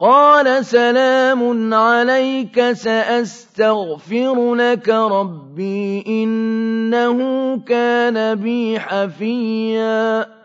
قال سلام عليك سأستغفر لك ربي إنه كان بي حفيا.